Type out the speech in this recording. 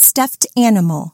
stuffed animal.